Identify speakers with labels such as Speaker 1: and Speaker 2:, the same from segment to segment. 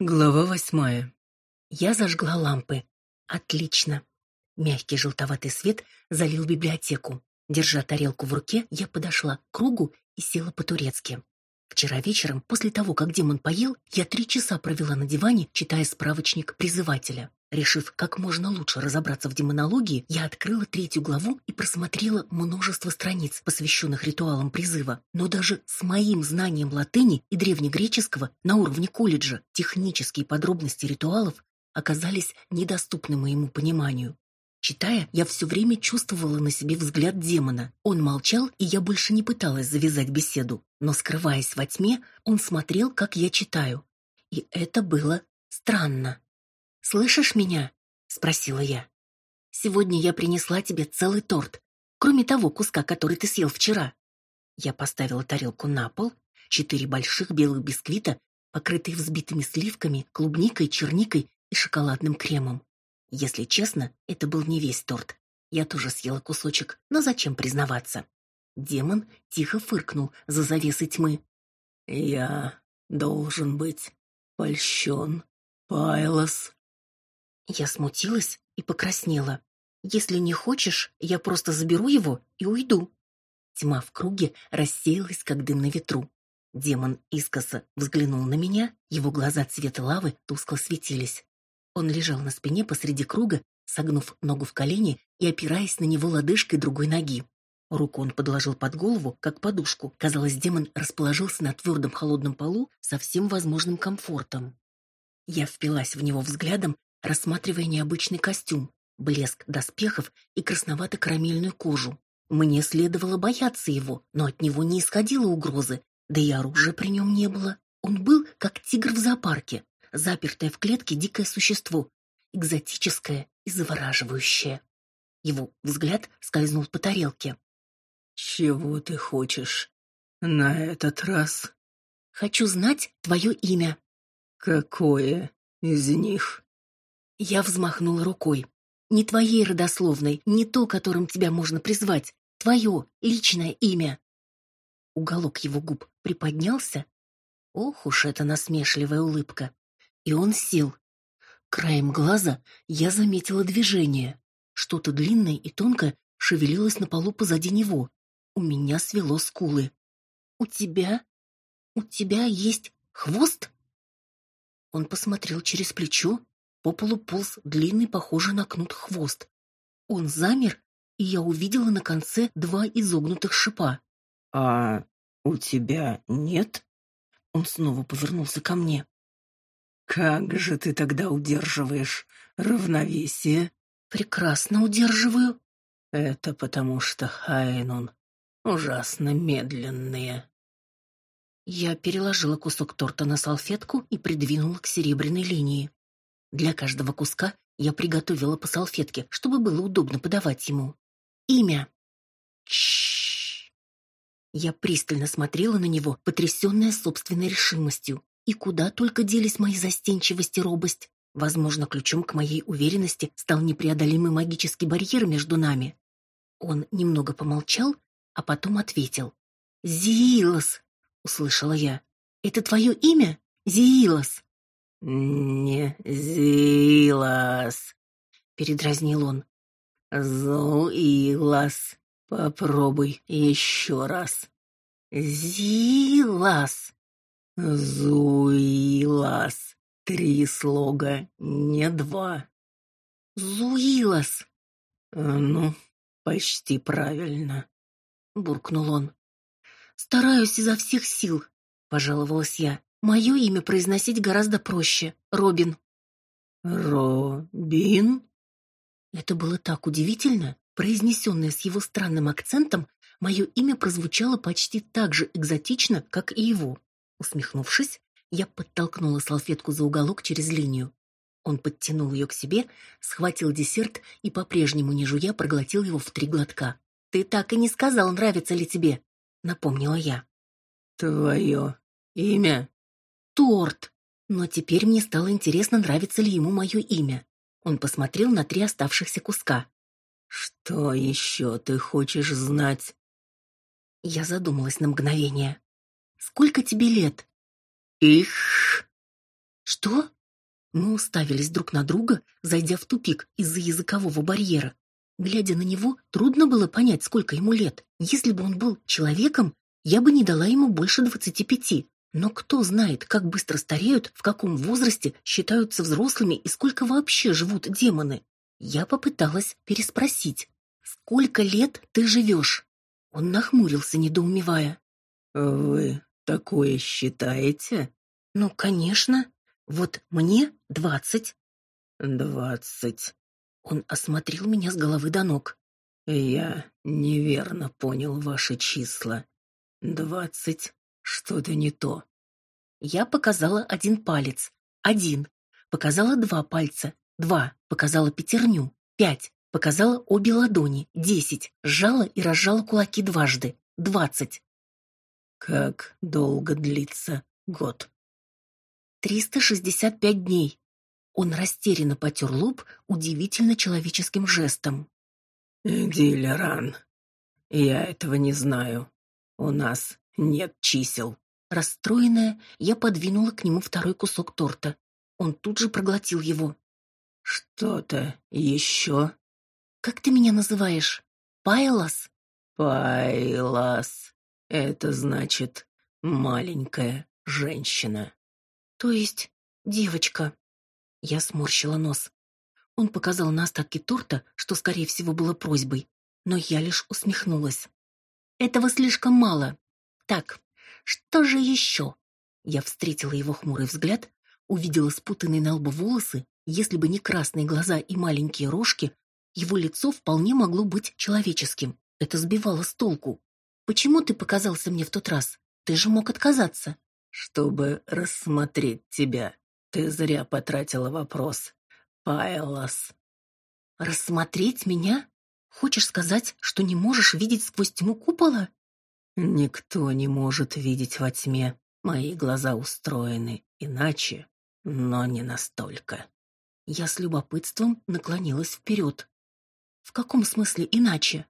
Speaker 1: Глава восьмая.
Speaker 2: Я зажгла лампы. Отлично. Мягкий желтоватый свет залил библиотеку. Держа тарелку в руке, я подошла к кругу и села по-турецки. Вчера вечером, после того, как демон поел, я три часа провела на диване, читая справочник призывателя. Решив как можно лучше разобраться в демонологии, я открыла третью главу и просмотрела множество страниц, посвященных ритуалам призыва. Но даже с моим знанием латыни и древнегреческого на уровне колледжа технические подробности ритуалов оказались недоступны моему пониманию. Читая, я все время чувствовала на себе взгляд демона. Он молчал, и я больше не пыталась завязать беседу. Но, скрываясь во тьме, он смотрел, как я читаю. И это было странно. «Слышишь меня?» — спросила я. «Сегодня я принесла тебе целый торт, кроме того куска, который ты съел вчера». Я поставила тарелку на пол, четыре больших белых бисквита, покрытые взбитыми сливками, клубникой, черникой и шоколадным кремом. Если честно, это был не весь торт. Я тоже съела кусочек, но зачем признаваться? Демон тихо фыркнул за завесой тьмы.
Speaker 1: «Я должен быть польщен, Пайлос».
Speaker 2: Я смутилась и покраснела. «Если не хочешь, я просто заберу его и уйду». Тьма в круге рассеялась, как дым на ветру. Демон искоса взглянул на меня, его глаза цвета лавы тускло светились. Он лежал на спине посреди круга, согнув ногу в колени и опираясь на него лодыжкой другой ноги. Руку он подложил под голову, как подушку. Казалось, демон расположился на твердом холодном полу со всем возможным комфортом. Я впилась в него взглядом, рассматривая необычный костюм, блеск доспехов и красновато-карамельную кожу. Мне следовало бояться его, но от него не исходило угрозы, да и оружия при нем не было. Он был как тигр в зоопарке, запертое в клетке дикое существо, экзотическое и завораживающее. Его взгляд скользнул по тарелке.
Speaker 1: «Чего ты хочешь на этот раз?»
Speaker 2: «Хочу знать твое имя».
Speaker 1: «Какое из них?»
Speaker 2: Я взмахнула рукой. «Не твоей родословной, не то, которым тебя можно призвать. Твое личное имя». Уголок его губ приподнялся. Ох уж эта насмешливая улыбка. И он сел. Краем глаза я заметила движение. Что-то длинное и тонкое шевелилось на полу позади него. У меня свело скулы. «У тебя? У тебя есть хвост?» Он посмотрел через плечо. По полу полз длинный, похожий на кнут хвост. Он замер, и я увидела на конце два изогнутых шипа.
Speaker 1: «А у тебя нет?» Он снова повернулся ко мне. «Как же ты тогда удерживаешь равновесие?»
Speaker 2: «Прекрасно удерживаю».
Speaker 1: «Это потому что Хайнун ужасно медленные.
Speaker 2: Я переложила кусок торта на салфетку и придвинула к серебряной линии. Для каждого куска я приготовила по салфетке, чтобы было удобно подавать ему. Имя. Чш. Я пристально смотрела на него, потрясенная собственной решимостью. И куда только делись мои застенчивость и робость. Возможно, ключом к моей уверенности стал непреодолимый магический барьер между нами. Он немного помолчал, а потом ответил. «Зиилос!» — услышала я. «Это твое имя? Зиилос?»
Speaker 1: «Не Зиилос!» — передразнил он. «Зуилос! Попробуй еще раз!»
Speaker 2: «Зилас!»
Speaker 1: «Зуилас!» Три слога, не два.
Speaker 2: «Зуилос!»
Speaker 1: «Ну, почти правильно
Speaker 2: буркнул он. Стараюсь изо всех сил, пожаловалась я. Мое имя произносить гораздо проще. Робин.
Speaker 1: Робин?
Speaker 2: Это было так удивительно, произнесенное с его странным акцентом, мое имя прозвучало почти так же экзотично, как и его. Усмехнувшись, я подтолкнула салфетку за уголок через линию. Он подтянул ее к себе, схватил десерт и, по-прежнему не жуя, проглотил его в три глотка. Ты так и не сказал, нравится ли тебе, напомнила я.
Speaker 1: Твое имя?
Speaker 2: Торт. Но теперь мне стало интересно, нравится ли ему мое имя. Он посмотрел на три оставшихся куска.
Speaker 1: Что еще ты хочешь знать?
Speaker 2: Я задумалась на мгновение. Сколько тебе лет?
Speaker 1: Их.
Speaker 2: Что? Мы уставились друг на друга, зайдя в тупик из-за языкового барьера. Глядя на него, трудно было понять, сколько ему лет. Если бы он был человеком, я бы не дала ему больше двадцати пяти. Но кто знает, как быстро стареют, в каком возрасте считаются взрослыми и сколько вообще живут демоны. Я попыталась переспросить. «Сколько лет ты живешь?» Он нахмурился, недоумевая.
Speaker 1: «Вы такое считаете?»
Speaker 2: «Ну, конечно. Вот мне двадцать».
Speaker 1: «Двадцать.
Speaker 2: Он осмотрел меня с головы до ног.
Speaker 1: Я неверно понял ваши числа. Двадцать. Что-то не то.
Speaker 2: Я показала один палец. Один. Показала два пальца. Два. Показала пятерню. Пять. Показала обе ладони. Десять. Сжала и разжала кулаки дважды. Двадцать.
Speaker 1: Как долго длится год?
Speaker 2: Триста шестьдесят пять дней. Он растерянно потер лоб удивительно человеческим жестом.
Speaker 1: «Дилеран, я этого не знаю. У нас нет чисел».
Speaker 2: Расстроенная, я подвинула к нему второй кусок торта. Он тут же проглотил его.
Speaker 1: «Что-то еще?»
Speaker 2: «Как ты меня называешь? Пайлас?»
Speaker 1: «Пайлас. Это значит маленькая женщина».
Speaker 2: «То есть девочка?» Я сморщила нос. Он показал на остатки торта, что, скорее всего, было просьбой, но я лишь усмехнулась. «Этого слишком мало. Так, что же еще?» Я встретила его хмурый взгляд, увидела спутанные на лбу волосы, если бы не красные глаза и маленькие рожки, его лицо вполне могло быть человеческим. Это сбивало с толку. «Почему ты показался мне в тот раз? Ты же мог отказаться».
Speaker 1: «Чтобы рассмотреть тебя», ты зря потратила вопрос. Пайлас.
Speaker 2: Рассмотреть меня? Хочешь сказать, что не можешь видеть сквозь тьму купола?
Speaker 1: Никто не может видеть во тьме. Мои глаза устроены иначе, но не настолько.
Speaker 2: Я с любопытством наклонилась вперед. В каком смысле иначе?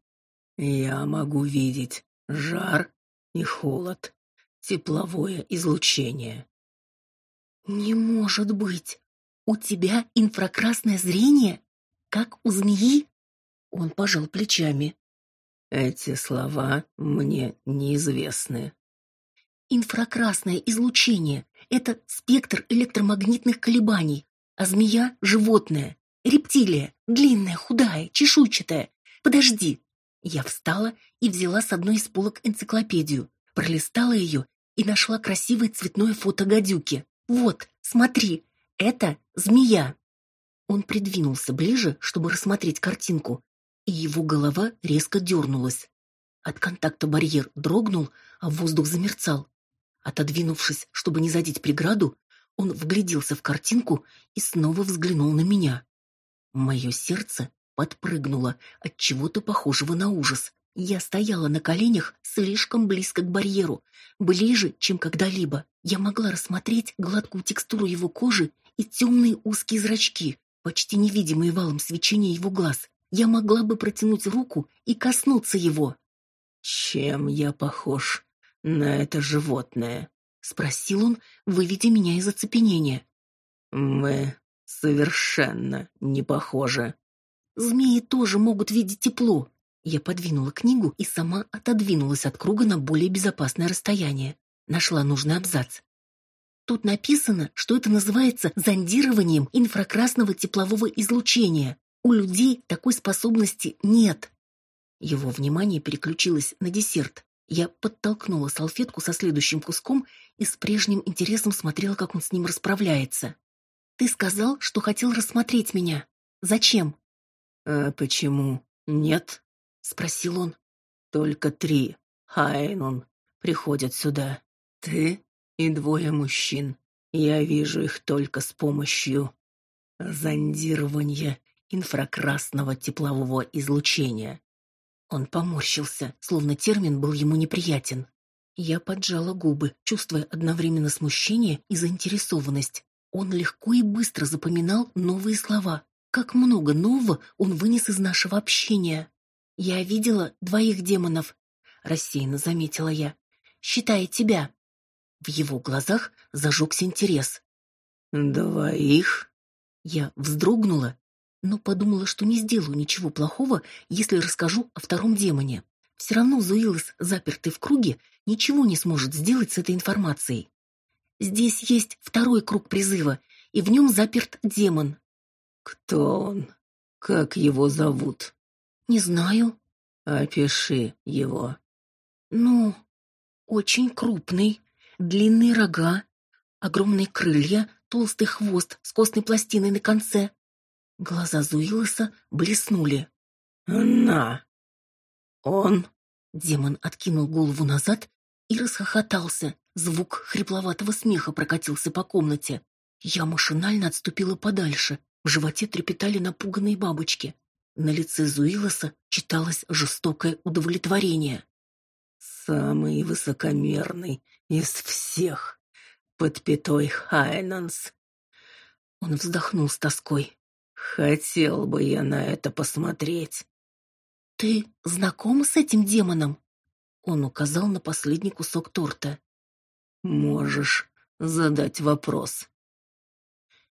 Speaker 1: Я могу видеть жар и холод, тепловое излучение.
Speaker 2: «Не может быть! У тебя инфракрасное зрение? Как у змеи?» Он пожал плечами.
Speaker 1: «Эти слова мне неизвестны».
Speaker 2: Инфракрасное излучение — это спектр электромагнитных колебаний, а змея — животное, рептилия, длинная, худая, чешуйчатая. Подожди. Я встала и взяла с одной из полок энциклопедию, пролистала ее и нашла красивое цветное фото гадюки. Вот, смотри, это змея. Он придвинулся ближе, чтобы рассмотреть картинку, и его голова резко дернулась. От контакта барьер дрогнул, а воздух замерцал. Отодвинувшись, чтобы не задеть преграду, он вгляделся в картинку и снова взглянул на меня. Мое сердце подпрыгнуло от чего-то похожего на ужас. Я стояла на коленях слишком близко к барьеру, ближе, чем когда-либо. Я могла рассмотреть гладкую текстуру его кожи и темные узкие зрачки, почти невидимые валом свечения его глаз. Я могла бы протянуть руку и коснуться его.
Speaker 1: «Чем я похож на это животное?»
Speaker 2: — спросил он, выведя меня из оцепенения.
Speaker 1: «Мы совершенно не похожи».
Speaker 2: «Змеи тоже могут видеть тепло», я подвинула книгу и сама отодвинулась от круга на более безопасное расстояние. Нашла нужный абзац. Тут написано, что это называется зондированием инфракрасного теплового излучения. У людей такой способности нет. Его внимание переключилось на десерт. Я подтолкнула салфетку со следующим куском и с прежним интересом смотрела, как он с ним расправляется. «Ты сказал, что хотел рассмотреть меня. Зачем?»
Speaker 1: «А почему нет?»
Speaker 2: спросил он.
Speaker 1: Только три, Хайнун, приходят сюда. Ты и двое мужчин. Я вижу их только с помощью зондирования инфракрасного теплового излучения. Он поморщился, словно термин был ему неприятен. Я поджала губы, чувствуя одновременно смущение и заинтересованность. Он легко и быстро запоминал новые слова. Как много нового он вынес из нашего общения. «Я видела двоих демонов», — рассеянно заметила я, — «считая тебя». В его глазах зажегся интерес.
Speaker 3: Двоих?
Speaker 1: Я вздрогнула, но подумала, что не сделаю ничего плохого, если расскажу о втором демоне. Все равно Зуилос, запертый в круге, ничего не сможет сделать с этой информацией. Здесь есть второй круг призыва, и в нем заперт демон.
Speaker 3: Кто он? Как его зовут?
Speaker 1: Не знаю.
Speaker 3: Опиши его.
Speaker 1: Ну, очень крупный, длинные рога, огромные крылья, толстый хвост с костной пластиной на конце. Глаза Зуилоса блеснули.
Speaker 3: «На!» «Он?»
Speaker 1: Демон откинул голову назад и расхохотался. Звук хрипловатого смеха прокатился по комнате. Я машинально отступила подальше. В животе трепетали напуганные бабочки. На лице Зуилоса читалось жестокое удовлетворение.
Speaker 3: «Самый высокомерный из всех под пятой Хайнанс».
Speaker 1: Он вздохнул с тоской.
Speaker 3: «Хотел бы я на это посмотреть».
Speaker 1: «Ты знаком с этим демоном?» Он указал на последний кусок торта.
Speaker 3: «Можешь задать вопрос».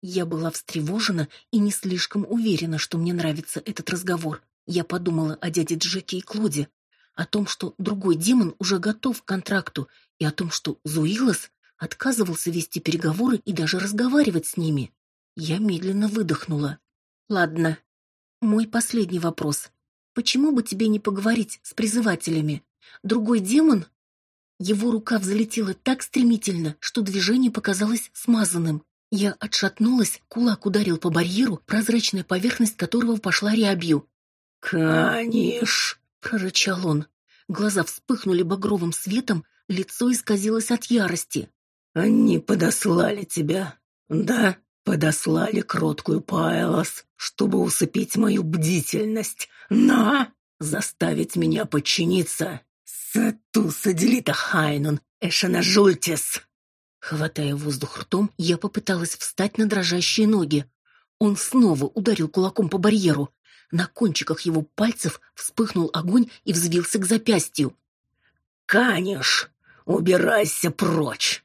Speaker 1: Я была встревожена и не слишком уверена, что мне нравится этот разговор. Я подумала о дяде Джеке и Клоде, о том, что другой демон уже готов к контракту, и о том, что Зуилос отказывался вести переговоры и даже разговаривать с ними. Я медленно выдохнула. Ладно. Мой последний вопрос. Почему бы тебе не поговорить с призывателями? Другой демон? Его рука взлетела так стремительно, что движение показалось смазанным. Я отшатнулась, кулак ударил по барьеру, прозрачная поверхность которого пошла рябью.
Speaker 3: «Каниш!»
Speaker 1: — прорычал он. Глаза вспыхнули багровым светом, лицо исказилось от ярости.
Speaker 3: «Они подослали тебя, да?» Подослали кроткую Пайлос, чтобы усыпить мою бдительность. На! Заставить меня подчиниться. Сатуса делита Хайнун, Эшена Жультис.
Speaker 1: Хватая воздух ртом, я попыталась встать на дрожащие ноги. Он снова ударил кулаком по барьеру. На кончиках его пальцев вспыхнул огонь и взвился к запястью.
Speaker 3: «Канешь! Убирайся прочь!»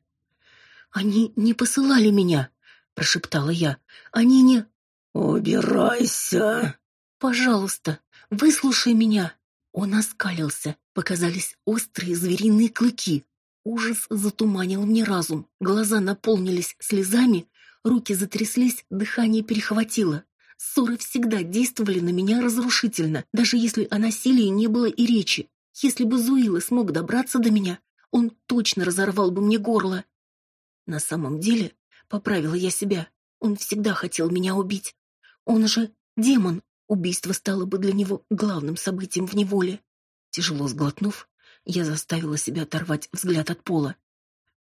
Speaker 1: «Они не посылали меня!» Прошептала я. Они не
Speaker 3: Убирайся.
Speaker 1: Пожалуйста, выслушай меня. Он оскалился, показались острые звериные клыки. Ужас затуманил мне разум. Глаза наполнились слезами, руки затряслись, дыхание перехватило. Ссоры всегда действовали на меня разрушительно, даже если о насилии не было и речи. Если бы Зуила смог добраться до меня, он точно разорвал бы мне горло. На самом деле, Поправила я себя. Он всегда хотел меня убить. Он же демон. Убийство стало бы для него главным событием в неволе. Тяжело сглотнув, я заставила себя оторвать взгляд от пола.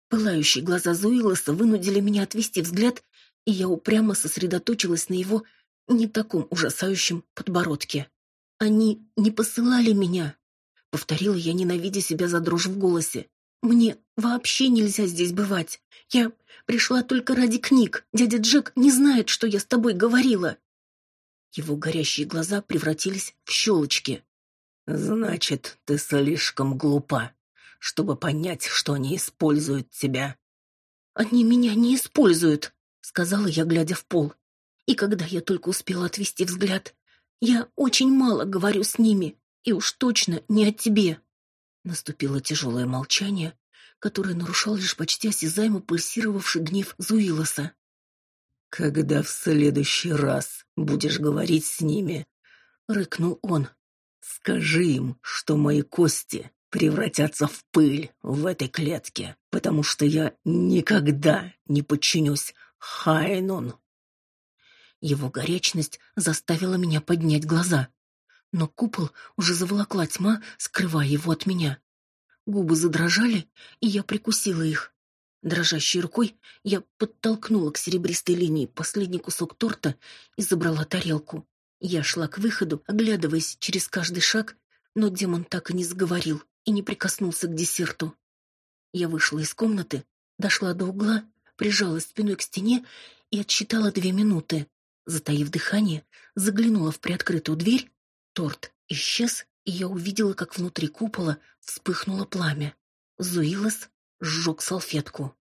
Speaker 1: Пылающие глаза Зуилоса вынудили меня отвести взгляд, и я упрямо сосредоточилась на его не таком ужасающем подбородке. Они не посылали меня, повторила я, ненавидя себя за дрожь в голосе. Мне вообще нельзя здесь бывать. Я пришла только ради книг. Дядя Джек не знает, что я с тобой говорила. Его горящие глаза превратились в щелочки.
Speaker 3: Значит, ты слишком глупа, чтобы понять, что они используют тебя.
Speaker 1: Они меня не используют, сказала я, глядя в пол. И когда я только успела отвести взгляд, я очень мало говорю с ними, и уж точно не о тебе. Наступило тяжелое молчание, которое нарушал лишь почти осязаемо пульсировавший гнев Зуилоса.
Speaker 3: «Когда в следующий раз будешь говорить с ними?» — рыкнул он. «Скажи им, что мои кости превратятся в пыль в этой клетке, потому что я никогда не подчинюсь Хайнун».
Speaker 1: Его горячность заставила меня поднять глаза, но купол уже заволокла тьма, скрывая его от меня. Губы задрожали, и я прикусила их. Дрожащей рукой я подтолкнула к серебристой линии последний кусок торта и забрала тарелку. Я шла к выходу, оглядываясь через каждый шаг, но демон так и не заговорил и не прикоснулся к десерту. Я вышла из комнаты, дошла до угла, прижалась спиной к стене и отсчитала две минуты. Затаив дыхание, заглянула в приоткрытую дверь. Торт исчез, и я увидела, как внутри купола вспыхнуло пламя. Зуилос сжег салфетку.